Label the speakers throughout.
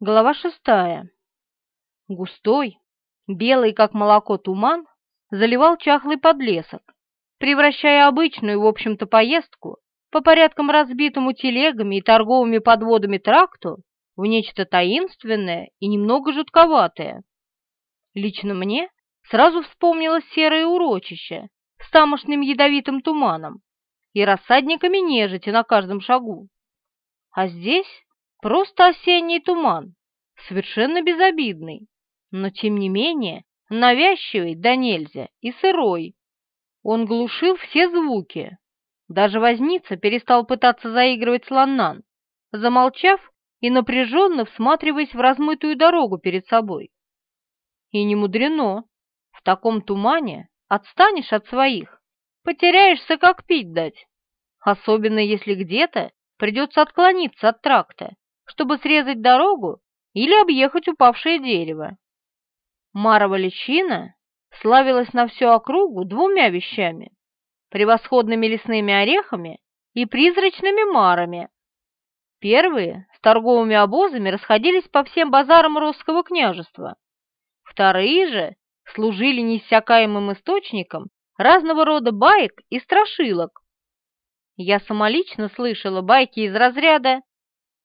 Speaker 1: Глава шестая. Густой, белый как молоко туман заливал чахлый подлесок, превращая обычную, в общем-то, поездку по порядкам разбитому телегами и торговыми подводами тракту в нечто таинственное и немного жутковатое. Лично мне сразу вспомнилось серое урочище с тамошним ядовитым туманом и рассадниками нежити на каждом шагу. А здесь Просто осенний туман, совершенно безобидный, но тем не менее навязчивый да нельзя и сырой. Он глушил все звуки. Даже возница перестал пытаться заигрывать с Ланнан, замолчав и напряженно всматриваясь в размытую дорогу перед собой. И не мудрено. В таком тумане отстанешь от своих, потеряешься, как пить дать. Особенно если где-то придется отклониться от тракта чтобы срезать дорогу или объехать упавшее дерево. Марова личина славилась на всю округу двумя вещами – превосходными лесными орехами и призрачными марами. Первые с торговыми обозами расходились по всем базарам Росского княжества. Вторые же служили неиссякаемым источником разного рода баек и страшилок. Я самолично слышала байки из разряда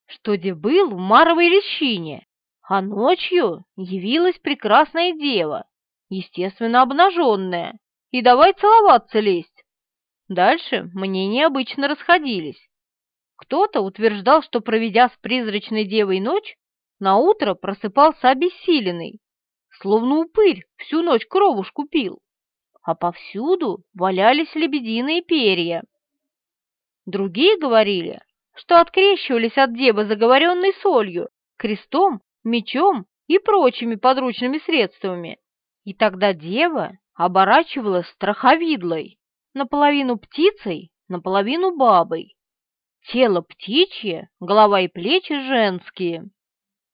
Speaker 1: что где был в Маровой лещине, а ночью явилась прекрасная дева, естественно обнаженная, и давай целоваться лезть. Дальше мнения обычно расходились. Кто-то утверждал, что, проведя с призрачной девой ночь, на утро просыпался обессиленный, словно упырь всю ночь кровушку пил, а повсюду валялись лебединые перья. Другие говорили, что открещивались от деба заговоренной солью, крестом, мечом и прочими подручными средствами. И тогда дева оборачивалась страховидлой, наполовину птицей, наполовину бабой. Тело птичье, голова и плечи женские.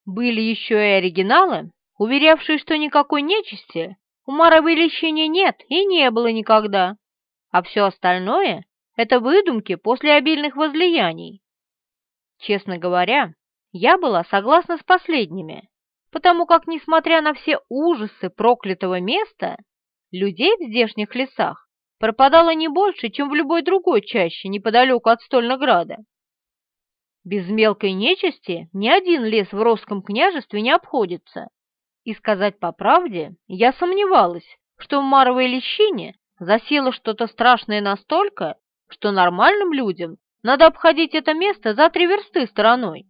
Speaker 1: Были еще и оригиналы, уверявшие, что никакой нечисти у Маровой лещине нет и не было никогда, а все остальное — это выдумки после обильных возлияний. Честно говоря, я была согласна с последними, потому как, несмотря на все ужасы проклятого места, людей в здешних лесах пропадало не больше, чем в любой другой чаще неподалеку от Стольнограда. Без мелкой нечисти ни один лес в Росском княжестве не обходится. И сказать по правде, я сомневалась, что в Маровой лещине засело что-то страшное настолько, что нормальным людям надо обходить это место за три версты стороной.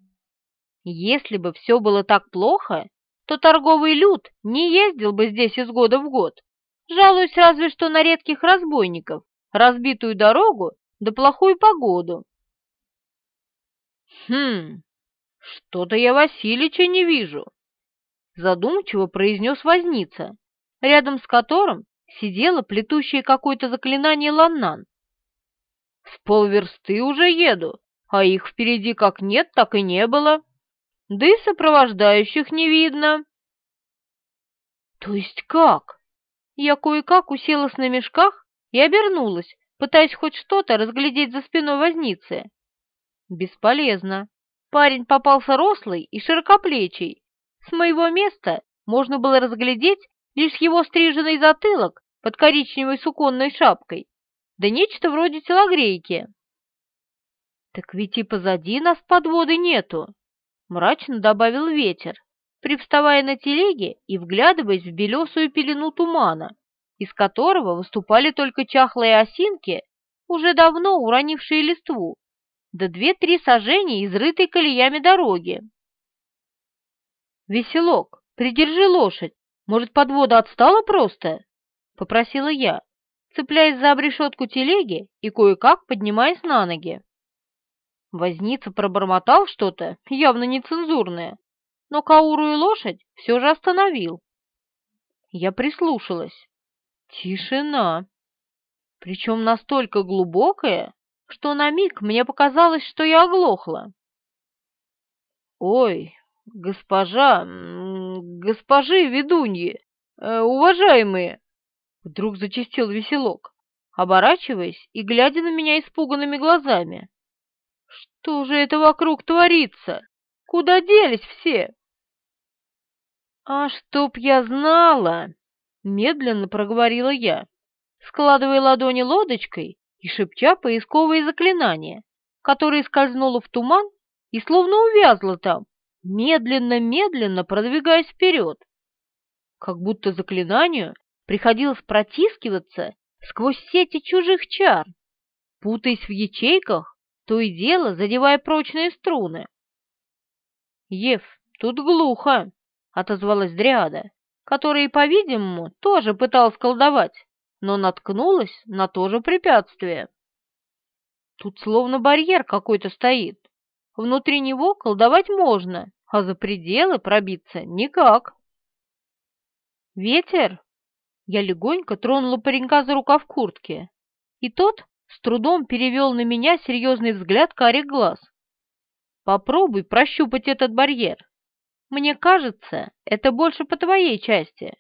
Speaker 1: Если бы все было так плохо, то торговый люд не ездил бы здесь из года в год, жалуясь разве что на редких разбойников, разбитую дорогу да плохую погоду. «Хм, что-то я Василича не вижу», — задумчиво произнес возница, рядом с которым сидела плетущая какое-то заклинание Ланнан. С полверсты уже еду, а их впереди как нет, так и не было. Да и сопровождающих не видно. То есть как? Я кое-как уселась на мешках и обернулась, пытаясь хоть что-то разглядеть за спиной возницы. Бесполезно. Парень попался рослый и широкоплечий. С моего места можно было разглядеть лишь его стриженный затылок под коричневой суконной шапкой да нечто вроде телогрейки. «Так ведь и позади нас подводы нету», — мрачно добавил ветер, привставая на телеге и вглядываясь в белесую пелену тумана, из которого выступали только чахлые осинки, уже давно уронившие листву, да две-три сажения, изрытой колеями дороги. «Веселок, придержи лошадь, может, подвода отстала просто?» — попросила я, цепляясь за обрешетку телеги и кое-как поднимаясь на ноги. Возница пробормотал что-то, явно нецензурное, но каурую лошадь все же остановил. Я прислушалась. Тишина. Причем настолько глубокая, что на миг мне показалось, что я оглохла. «Ой, госпожа, госпожи ведуньи, э, уважаемые!» Вдруг зачистил веселок, оборачиваясь и глядя на меня испуганными глазами. «Что же это вокруг творится? Куда делись все? «А чтоб я знала!» — медленно проговорила я, складывая ладони лодочкой и шепча поисковые заклинания, которые скользнуло в туман и словно увязла там, медленно-медленно продвигаясь вперед. Как будто заклинанию приходилось протискиваться сквозь сети чужих чар, путаясь в ячейках, то и дело задевая прочные струны. «Ев, тут глухо!» — отозвалась Дриада, которая, по-видимому, тоже пыталась колдовать, но наткнулась на то же препятствие. Тут словно барьер какой-то стоит. Внутри него колдовать можно, а за пределы пробиться никак. «Ветер!» Я легонько тронула паренька за рукав куртки, и тот с трудом перевел на меня серьезный взгляд карих глаз. «Попробуй прощупать этот барьер. Мне кажется, это больше по твоей части.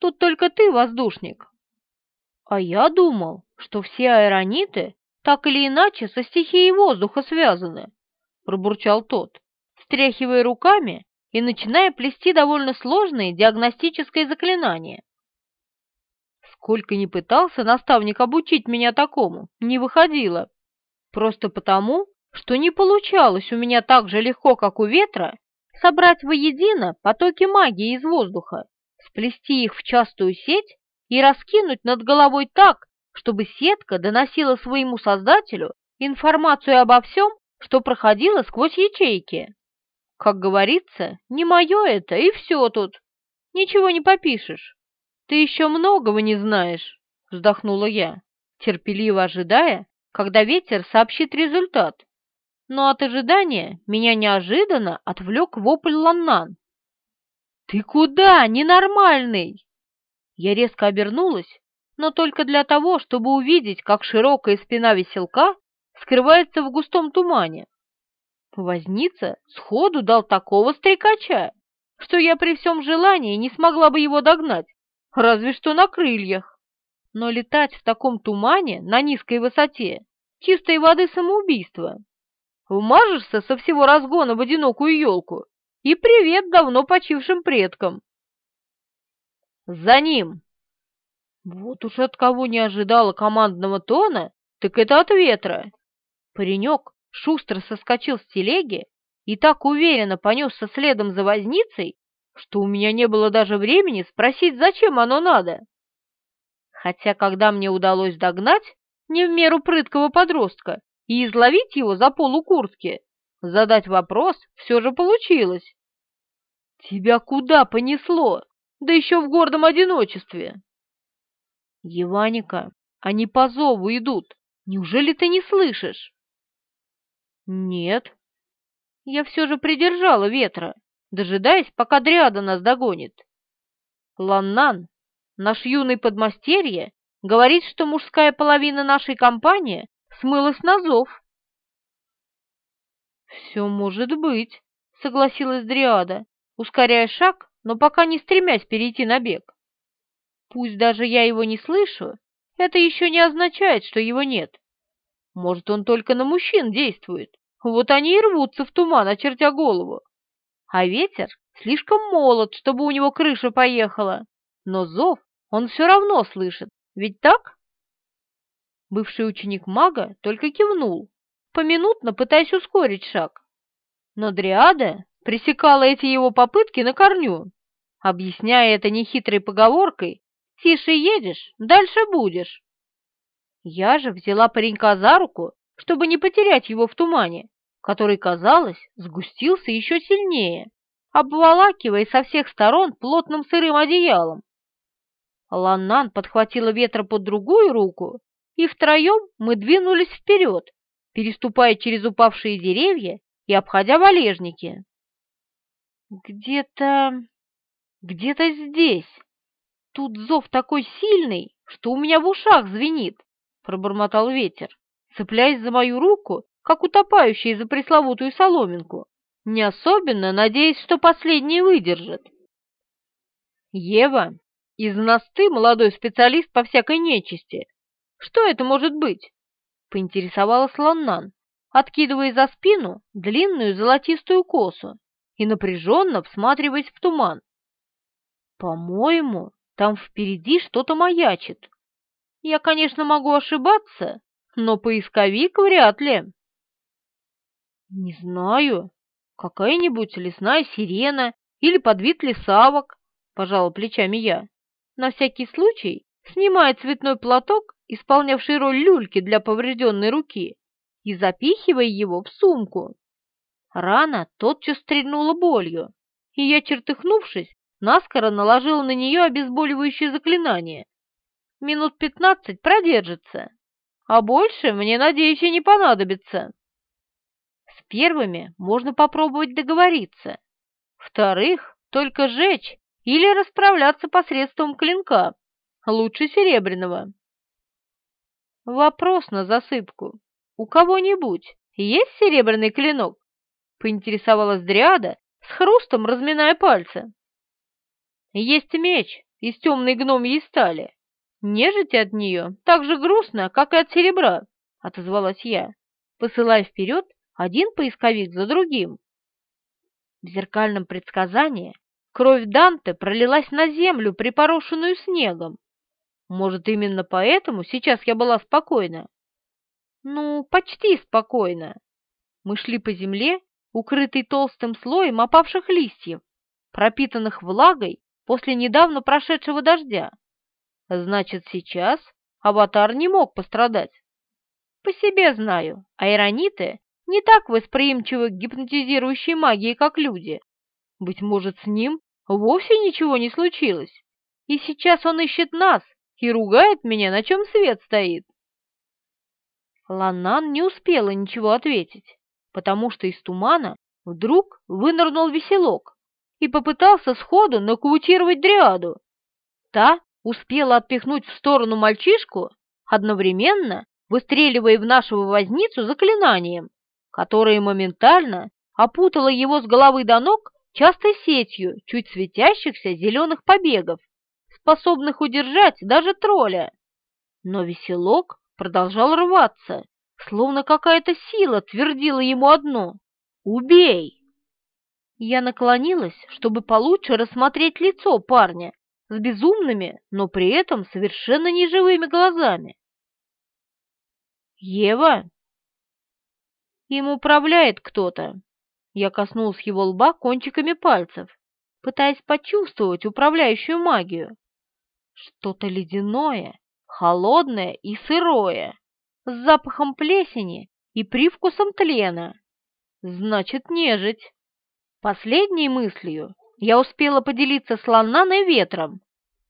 Speaker 1: Тут только ты воздушник». «А я думал, что все аэрониты так или иначе со стихией воздуха связаны», — пробурчал тот, встряхивая руками и начиная плести довольно сложные диагностическое заклинание. Сколько ни пытался наставник обучить меня такому, не выходило. Просто потому, что не получалось у меня так же легко, как у ветра, собрать воедино потоки магии из воздуха, сплести их в частую сеть и раскинуть над головой так, чтобы сетка доносила своему создателю информацию обо всем, что проходило сквозь ячейки. Как говорится, не мое это, и все тут. Ничего не попишешь. Ты еще многого не знаешь, вздохнула я, терпеливо ожидая, когда ветер сообщит результат. Но от ожидания меня неожиданно отвлек вопль Ланнан. «Ты куда, ненормальный?» Я резко обернулась, но только для того, чтобы увидеть, как широкая спина веселка скрывается в густом тумане. Возница сходу дал такого стрекача, что я при всем желании не смогла бы его догнать, разве что на крыльях. Но летать в таком тумане на низкой высоте — чистой воды самоубийство. Вмажешься со всего разгона в одинокую елку и привет давно почившим предкам. За ним! Вот уж от кого не ожидала командного тона, так это от ветра. Паренек шустро соскочил с телеги и так уверенно понесся следом за возницей, что у меня не было даже времени спросить, зачем оно надо. Хотя, когда мне удалось догнать не в меру прыткого подростка и изловить его за полу куртки, задать вопрос все же получилось. «Тебя куда понесло? Да еще в гордом одиночестве!» «Еваника, они по зову идут. Неужели ты не слышишь?» «Нет». Я все же придержала ветра, дожидаясь, пока Дриада нас догонит. Ланнан, наш юный подмастерье, говорит, что мужская половина нашей компании смылась на зов. «Все может быть», — согласилась Дриада, ускоряя шаг, но пока не стремясь перейти на бег. «Пусть даже я его не слышу, это еще не означает, что его нет. Может, он только на мужчин действует. Вот они и рвутся в туман, очертя голову. А ветер слишком молод, чтобы у него крыша поехала. Но зов он все равно слышит, ведь так? Бывший ученик мага только кивнул, поминутно пытаясь ускорить шаг. Но Дриада пресекала эти его попытки на корню, объясняя это нехитрой поговоркой «Тише едешь, дальше будешь». Я же взяла паренька за руку, чтобы не потерять его в тумане, который, казалось, сгустился еще сильнее, обволакивая со всех сторон плотным сырым одеялом. Ланнан подхватила ветра под другую руку, и втроем мы двинулись вперед, переступая через упавшие деревья и обходя валежники. Где-то... где-то здесь. Тут зов такой сильный, что у меня в ушах звенит пробормотал ветер, цепляясь за мою руку, как утопающий за пресловутую соломинку, не особенно надеясь, что последний выдержит. «Ева, из нас ты молодой специалист по всякой нечисти. Что это может быть?» — поинтересовалась Ланнан, откидывая за спину длинную золотистую косу и напряженно всматриваясь в туман. По-моему, там впереди что-то маячит. Я, конечно, могу ошибаться, но поисковик вряд ли. Не знаю, какая-нибудь лесная сирена или подвид лесавок, пожала плечами я, на всякий случай снимая цветной платок, исполнявший роль люльки для поврежденной руки, и запихивая его в сумку. Рана тотчас стрельнула болью, и я, чертыхнувшись, наскоро наложила на нее обезболивающее заклинание, минут пятнадцать продержится, а больше, мне, надеюсь, и не понадобится. Первыми можно попробовать договориться, вторых только жечь или расправляться посредством клинка, лучше серебряного. Вопрос на засыпку. У кого-нибудь есть серебряный клинок? Поинтересовалась Дриада, с хрустом разминая пальцы. Есть меч из темной гномьей стали, Нежить от нее так же грустно, как и от серебра, отозвалась я, посылая вперед один поисковик за другим. В зеркальном предсказании кровь Данте пролилась на землю, припорошенную снегом. Может, именно поэтому сейчас я была спокойна? Ну, почти спокойна. Мы шли по земле, укрытой толстым слоем опавших листьев, пропитанных влагой после недавно прошедшего дождя. Значит, сейчас аватар не мог пострадать. По себе знаю, айрониты не так восприимчивы к гипнотизирующей магии, как люди. Быть может, с ним вовсе ничего не случилось, и сейчас он ищет нас и ругает меня, на чем свет стоит. Ланан не успела ничего ответить, потому что из тумана вдруг вынырнул веселок и попытался сходу нокаутировать дриаду. Та успела отпихнуть в сторону мальчишку, одновременно выстреливая в нашего возницу заклинанием, которое моментально опутало его с головы до ног частой сетью чуть светящихся зеленых побегов, способных удержать даже тролля. Но веселок продолжал рваться, словно какая-то сила твердила ему одно — «Убей!». Я наклонилась, чтобы получше рассмотреть лицо парня, с безумными, но при этом совершенно неживыми глазами. «Ева!» «Им управляет кто-то!» Я коснулась его лба кончиками пальцев, пытаясь почувствовать управляющую магию. Что-то ледяное, холодное и сырое, с запахом плесени и привкусом тлена. Значит, нежить. Последней мыслью я успела поделиться с Ланнаной ветром,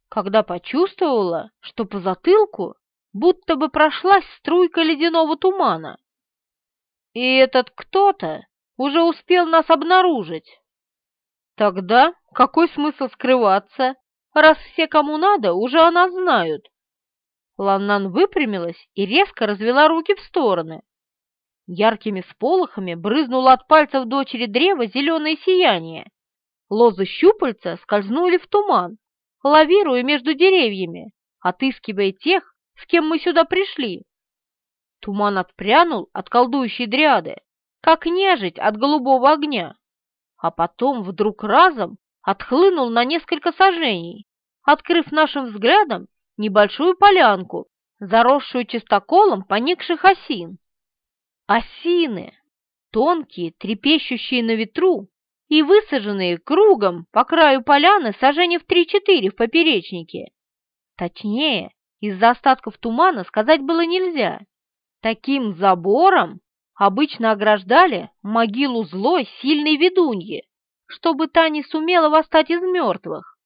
Speaker 1: когда почувствовала, что по затылку будто бы прошлась струйка ледяного тумана. И этот кто-то уже успел нас обнаружить. Тогда какой смысл скрываться, раз все, кому надо, уже о нас знают? Ланнан выпрямилась и резко развела руки в стороны. Яркими сполохами брызнуло от пальцев дочери древа зеленое сияние, Лозы щупальца скользнули в туман, лавируя между деревьями, отыскивая тех, с кем мы сюда пришли. Туман отпрянул от колдующей дриады, как нежить от голубого огня, а потом вдруг разом отхлынул на несколько сажений, открыв нашим взглядом небольшую полянку, заросшую чистоколом поникших осин. Осины, тонкие, трепещущие на ветру, и высаженные кругом по краю поляны сажений в три-четыре в поперечнике. Точнее, из-за остатков тумана сказать было нельзя. Таким забором обычно ограждали могилу злой, сильной ведуньи, чтобы та не сумела восстать из мертвых.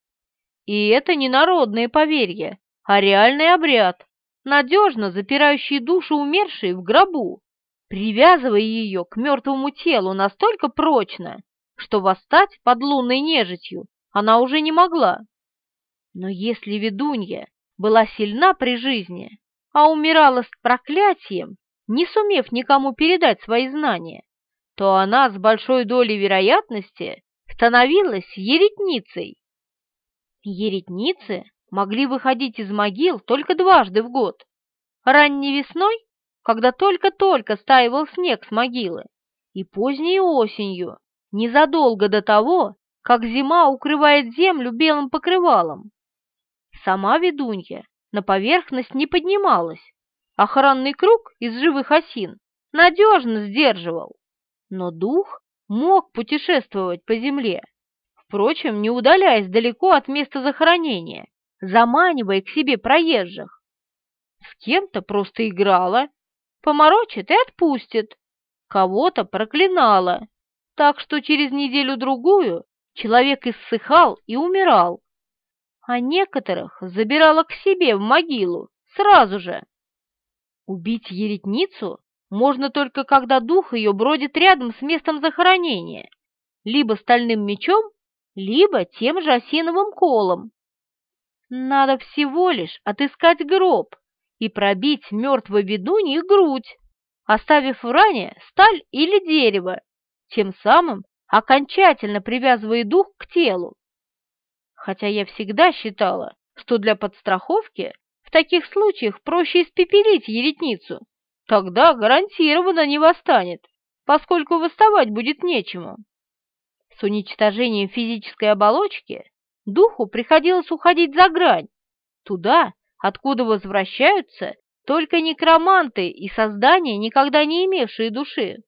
Speaker 1: И это не народное поверье, а реальный обряд, надежно запирающий душу умершей в гробу, привязывая ее к мертвому телу настолько прочно, что восстать под лунной нежитью она уже не могла. Но если ведунья была сильна при жизни, а умирала с проклятием, не сумев никому передать свои знания, то она с большой долей вероятности становилась еретницей. Еретницы могли выходить из могил только дважды в год. Ранней весной, когда только-только стаивал снег с могилы, и поздней осенью, незадолго до того, как зима укрывает землю белым покрывалом. Сама ведунья на поверхность не поднималась, охранный круг из живых осин надежно сдерживал, но дух мог путешествовать по земле, впрочем, не удаляясь далеко от места захоронения, заманивая к себе проезжих. С кем-то просто играла, поморочит и отпустит, кого-то проклинала, так что через неделю-другую человек иссыхал и умирал, а некоторых забирала к себе в могилу сразу же. Убить еретницу можно только когда дух ее бродит рядом с местом захоронения, либо стальным мечом, либо тем же осиновым колом. Надо всего лишь отыскать гроб и пробить мертвой ведуньи грудь, оставив в ране сталь или дерево, тем самым окончательно привязывая дух к телу. Хотя я всегда считала, что для подстраховки в таких случаях проще испепелить еретницу, тогда гарантированно не восстанет, поскольку восставать будет нечему. С уничтожением физической оболочки духу приходилось уходить за грань, туда, откуда возвращаются только некроманты и создания, никогда не имевшие души.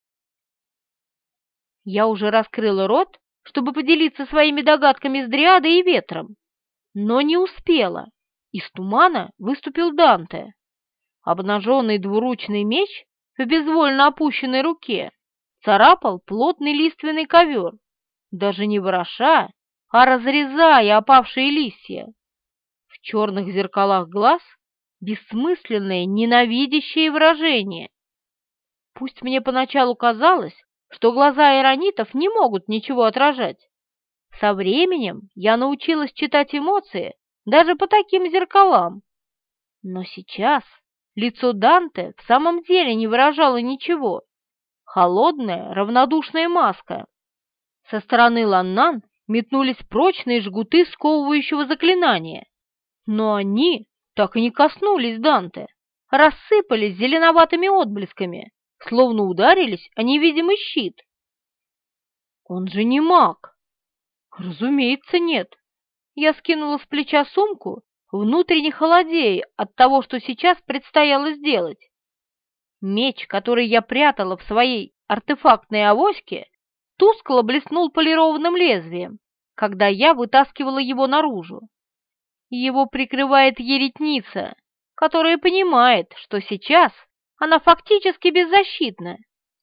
Speaker 1: Я уже раскрыла рот, чтобы поделиться своими догадками с Дриадой и Ветром, но не успела. Из тумана выступил Данте. Обнаженный двуручный меч в безвольно опущенной руке царапал плотный лиственный ковер, даже не вороша, а разрезая опавшие листья. В черных зеркалах глаз бессмысленное, ненавидящее выражение. Пусть мне поначалу казалось, что глаза иронитов не могут ничего отражать. Со временем я научилась читать эмоции даже по таким зеркалам. Но сейчас лицо Данте в самом деле не выражало ничего. Холодная, равнодушная маска. Со стороны Ланнан метнулись прочные жгуты сковывающего заклинания, но они так и не коснулись Данте, рассыпались зеленоватыми отблесками, словно ударились о невидимый щит. Он же не маг. Разумеется, нет. Я скинула с плеча сумку, внутренне холодея от того, что сейчас предстояло сделать. Меч, который я прятала в своей артефактной авоське, тускло блеснул полированным лезвием, когда я вытаскивала его наружу. Его прикрывает еретница, которая понимает, что сейчас она фактически беззащитна.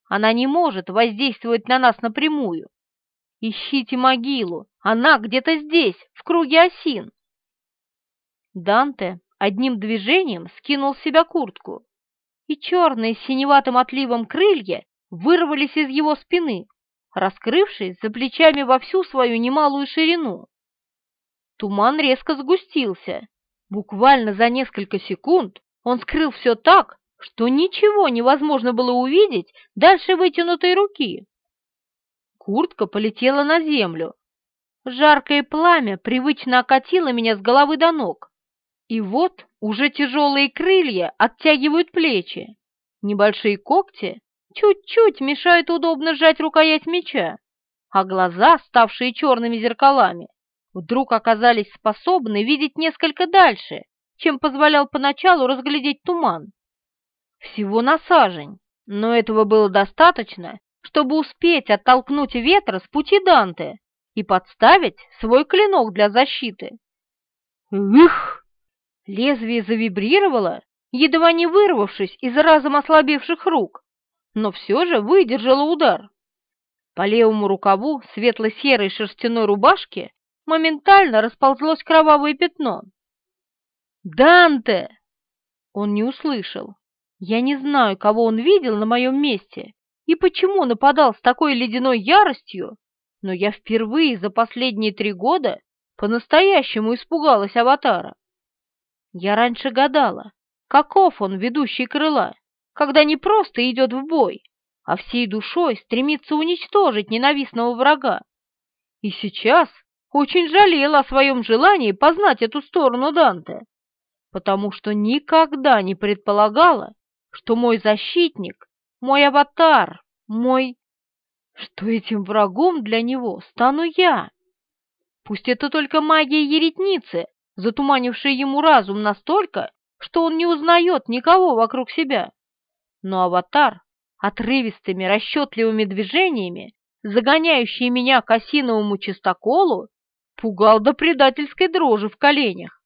Speaker 1: Она не может воздействовать на нас напрямую. Ищите могилу, она где-то здесь, в круге осин. Данте одним движением скинул с себя куртку, и черные с синеватым отливом крылья вырвались из его спины, раскрывшись за плечами во всю свою немалую ширину. Туман резко сгустился. Буквально за несколько секунд он скрыл все так, что ничего невозможно было увидеть дальше вытянутой руки. Куртка полетела на землю. Жаркое пламя привычно окатило меня с головы до ног. И вот уже тяжелые крылья оттягивают плечи. Небольшие когти чуть-чуть мешают удобно сжать рукоять меча, а глаза, ставшие черными зеркалами, вдруг оказались способны видеть несколько дальше, чем позволял поначалу разглядеть туман всего на сажень, но этого было достаточно, чтобы успеть оттолкнуть ветра с пути Данте и подставить свой клинок для защиты. Их! Лезвие завибрировало, едва не вырвавшись из разом ослабевших рук, но все же выдержало удар. По левому рукаву светло-серой шерстяной рубашки моментально расползлось кровавое пятно. «Данте!» Он не услышал. Я не знаю, кого он видел на моем месте и почему нападал с такой ледяной яростью, но я впервые за последние три года по-настоящему испугалась аватара. Я раньше гадала, каков он, ведущий крыла, когда не просто идет в бой, а всей душой стремится уничтожить ненавистного врага. И сейчас очень жалела о своем желании познать эту сторону Данте, потому что никогда не предполагала, что мой защитник, мой аватар, мой... что этим врагом для него стану я. Пусть это только магия еретницы, затуманившая ему разум настолько, что он не узнает никого вокруг себя. Но аватар отрывистыми расчетливыми движениями, загоняющий меня к осиновому чистоколу, пугал до предательской дрожи в коленях.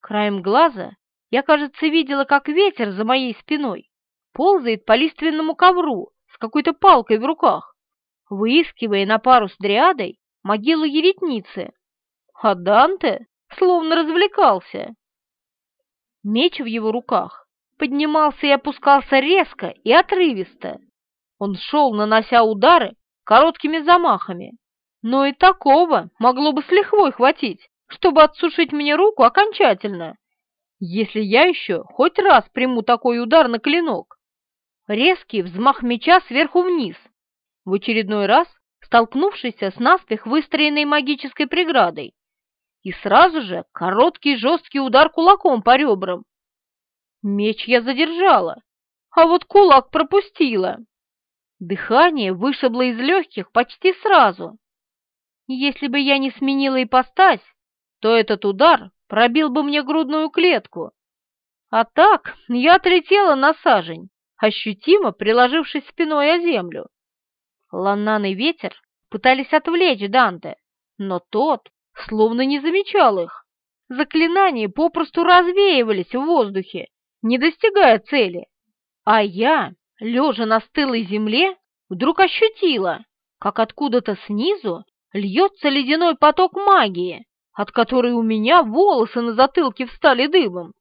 Speaker 1: Краем глаза я, кажется, видела, как ветер за моей спиной ползает по лиственному ковру с какой-то палкой в руках, выискивая на пару с дриадой могилу еретницы. А Данте словно развлекался. Меч в его руках поднимался и опускался резко и отрывисто. Он шел, нанося удары короткими замахами, но и такого могло бы с лихвой хватить, чтобы отсушить мне руку окончательно, если я еще хоть раз приму такой удар на клинок. Резкий взмах меча сверху вниз, в очередной раз столкнувшийся с наспех выстроенной магической преградой, и сразу же короткий жесткий удар кулаком по ребрам. Меч я задержала, а вот кулак пропустила. Дыхание вышибло из легких почти сразу. Если бы я не сменила ипостась, то этот удар пробил бы мне грудную клетку. А так я отлетела на сажень, ощутимо приложившись спиной о землю. Ланнан и ветер пытались отвлечь Данте, но тот словно не замечал их. Заклинания попросту развеивались в воздухе, не достигая цели. А я, лежа на стылой земле, вдруг ощутила, как откуда-то снизу льется ледяной поток магии, от которой у меня волосы на затылке встали дыбом.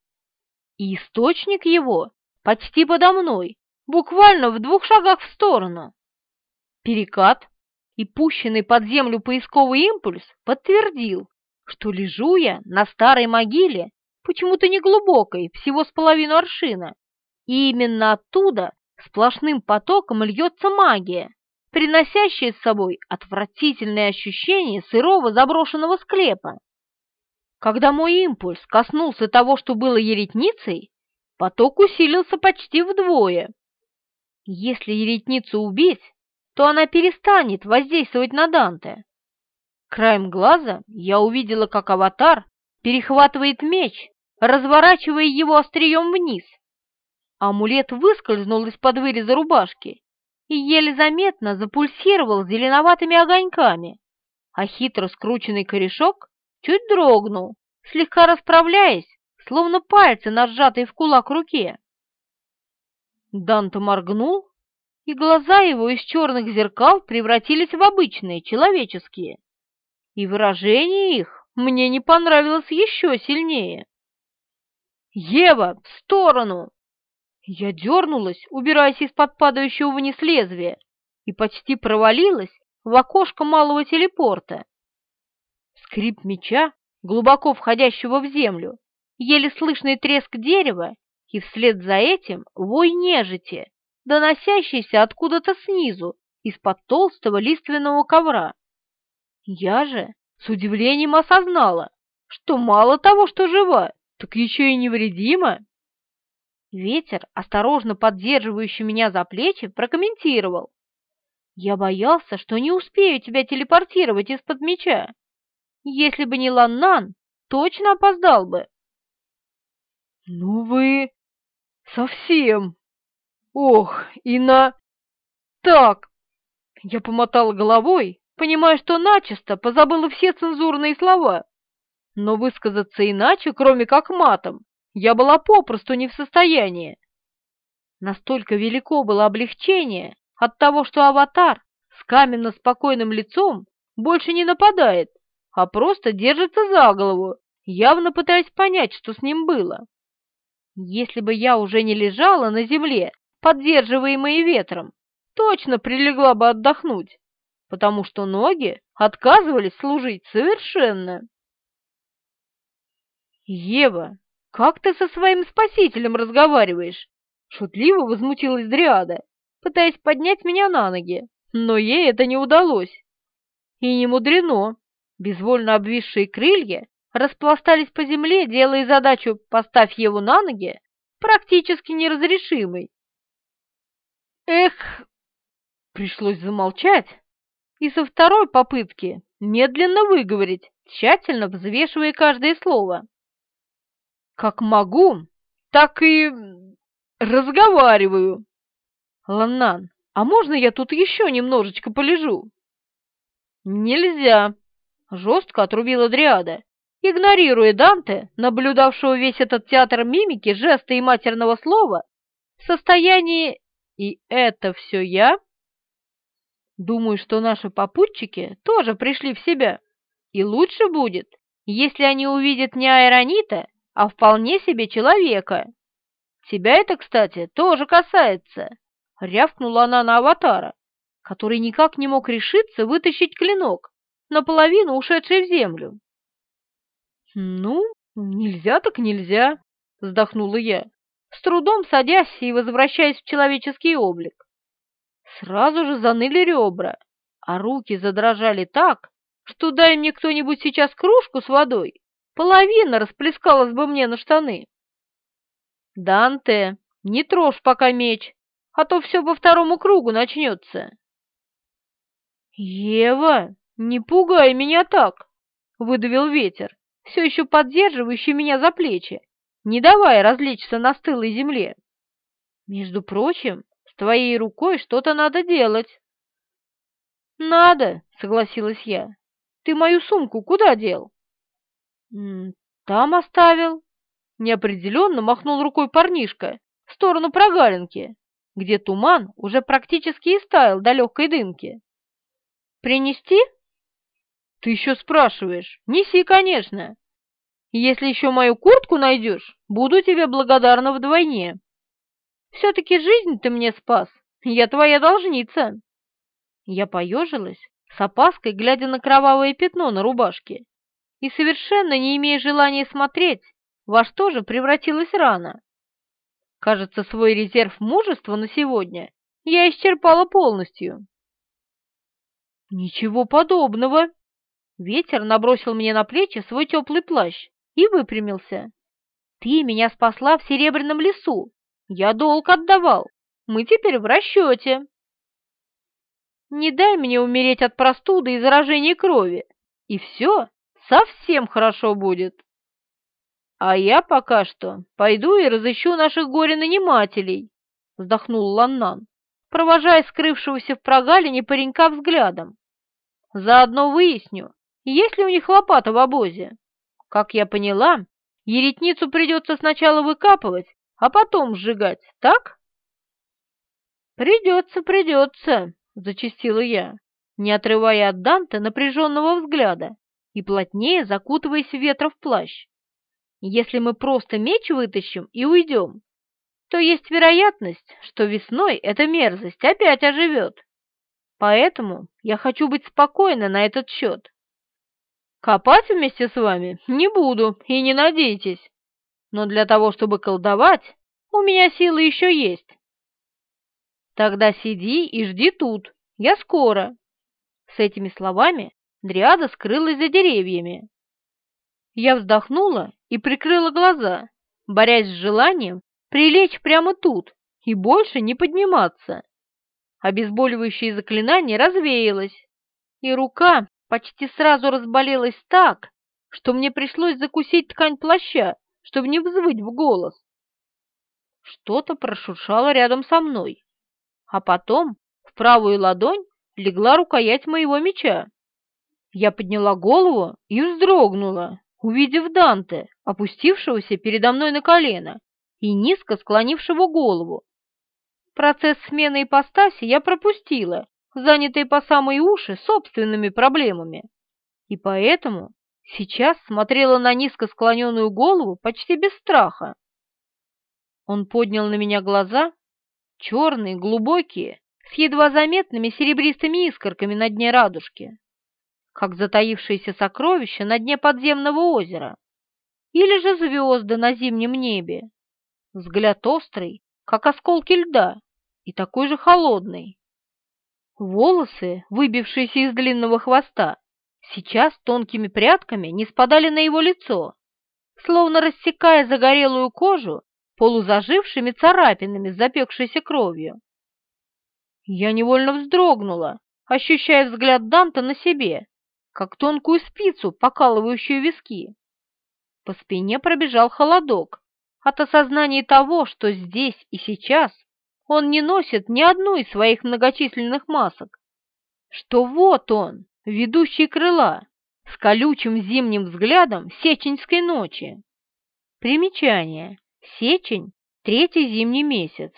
Speaker 1: И источник его почти подо мной, буквально в двух шагах в сторону. Перекат и пущенный под землю поисковый импульс подтвердил, что лежу я на старой могиле почему-то неглубокой, всего с половину аршина, и именно оттуда сплошным потоком льется магия, приносящая с собой отвратительное ощущение сырого заброшенного склепа. Когда мой импульс коснулся того, что было еретницей, поток усилился почти вдвое. Если еретницу убить, то она перестанет воздействовать на Данте. Краем глаза я увидела, как аватар перехватывает меч разворачивая его острием вниз. Амулет выскользнул из-под выреза рубашки и еле заметно запульсировал зеленоватыми огоньками, а хитро скрученный корешок чуть дрогнул, слегка расправляясь, словно пальцы на сжатой в кулак руке. Данто моргнул, и глаза его из черных зеркал превратились в обычные, человеческие, и выражение их мне не понравилось еще сильнее. «Ева, в сторону!» Я дернулась, убираясь из-под падающего вниз лезвия, и почти провалилась в окошко малого телепорта. Скрип меча, глубоко входящего в землю, еле слышный треск дерева, и вслед за этим вой нежити, доносящийся откуда-то снизу, из-под толстого лиственного ковра. Я же с удивлением осознала, что мало того, что жива, так еще и невредима. Ветер, осторожно поддерживающий меня за плечи, прокомментировал. Я боялся, что не успею тебя телепортировать из-под меча. Если бы не Ланнан, точно опоздал бы. Ну вы... совсем... Ох, и на... Так... Я помотала головой, понимая, что начисто позабыла все цензурные слова но высказаться иначе, кроме как матом, я была попросту не в состоянии. Настолько велико было облегчение от того, что аватар с каменно-спокойным лицом больше не нападает, а просто держится за голову, явно пытаясь понять, что с ним было. Если бы я уже не лежала на земле, поддерживаемой ветром, точно прилегла бы отдохнуть, потому что ноги отказывались служить совершенно. «Ева, как ты со своим спасителем разговариваешь?» Шутливо возмутилась Дриада, пытаясь поднять меня на ноги, но ей это не удалось. И не мудрено. Безвольно обвисшие крылья распластались по земле, делая задачу «поставь его на ноги» практически неразрешимой. Эх, пришлось замолчать и со второй попытки медленно выговорить тщательно взвешивая каждое слово. «Как могу, так и разговариваю. Ланнан, а можно я тут еще немножечко полежу?» «Нельзя!» — жестко отрубила Дриада, игнорируя Данте, наблюдавшего весь этот театр мимики, жеста и матерного слова, в состоянии «И это все я?» Думаю, что наши попутчики тоже пришли в себя, и лучше будет, если они увидят не аэронита, а вполне себе человека. Тебя это, кстати, тоже касается, — рявкнула она на аватара который никак не мог решиться вытащить клинок, наполовину ушедший в землю. «Ну, нельзя так нельзя», — вздохнула я, с трудом садясь и возвращаясь в человеческий облик. Сразу же заныли ребра, а руки задрожали так, что дай мне кто-нибудь сейчас кружку с водой, половина расплескалась бы мне на штаны. «Данте, не трожь пока меч, а то все по второму кругу начнется». «Ева, не пугай меня так!» — выдавил ветер, все еще поддерживающий меня за плечи, не давая развлечься на стылой земле. «Между прочим, с твоей рукой что-то надо делать». «Надо», — согласилась я. «Ты мою сумку куда дел?» «Там оставил», — неопределенно махнул рукой парнишка в сторону прогалинки, где туман уже практически истаял до легкой дымки. Принести? Ты еще спрашиваешь. Неси, конечно. Если еще мою куртку найдешь, буду тебе благодарна вдвойне. Все-таки жизнь ты мне спас. Я твоя должница. Я поежилась, с опаской глядя на кровавое пятно на рубашке, и совершенно не имея желания смотреть, во что же превратилась рана. Кажется, свой резерв мужества на сегодня я исчерпала полностью. «Ничего подобного!» Ветер набросил мне на плечи свой теплый плащ и выпрямился. «Ты меня спасла в Серебряном лесу. Я долг отдавал. Мы теперь в расчете». «Не дай мне умереть от простуды и заражения крови, и все совсем хорошо будет». «А я пока что пойду и разыщу наших горе-нанимателей», — вздохнул Ланнан провожая скрывшегося в прогалине паренька взглядом. Заодно выясню, есть ли у них лопата в обозе. Как я поняла, еретницу придется сначала выкапывать, а потом сжигать, так? «Придется, придется», — зачастила я, не отрывая от Данте напряженного взгляда и плотнее закутываясь в ветров плащ. «Если мы просто меч вытащим и уйдем, то есть вероятность, что весной эта мерзость опять оживет. Поэтому я хочу быть спокойна на этот счет. Копать вместе с вами не буду и не надейтесь, но для того, чтобы колдовать, у меня силы еще есть. Тогда сиди и жди тут, я скоро. С этими словами Дриада скрылась за деревьями. Я вздохнула и прикрыла глаза, борясь с желанием прилечь прямо тут и больше не подниматься. Обезболивающее заклинание развеялось, и рука почти сразу разболелась так, что мне пришлось закусить ткань плаща, чтобы не взвыть в голос. Что-то прошуршало рядом со мной, а потом в правую ладонь легла рукоять моего меча. Я подняла голову и вздрогнула, увидев Данте, опустившегося передо мной на колено и низко склонившего голову. Процесс смены ипостаси я пропустила, занятый по самые уши собственными проблемами, и поэтому сейчас смотрела на низко склоненную голову почти без страха. Он поднял на меня глаза, черные, глубокие, с едва заметными серебристыми искорками на дне радужки, как затаившиеся сокровища на дне подземного озера, или же звезды на зимнем небе. Взгляд острый, как осколки льда, и такой же холодный. Волосы, выбившиеся из длинного хвоста, сейчас тонкими прядками не спадали на его лицо, словно рассекая загорелую кожу полузажившими царапинами с запекшейся кровью. Я невольно вздрогнула, ощущая взгляд Данта на себе, как тонкую спицу, покалывающую виски. По спине пробежал холодок от осознания того, что здесь и сейчас он не носит ни одну из своих многочисленных масок, что вот он, ведущий крыла, с колючим зимним взглядом сеченьской ночи. Примечание. Сечень – третий зимний месяц.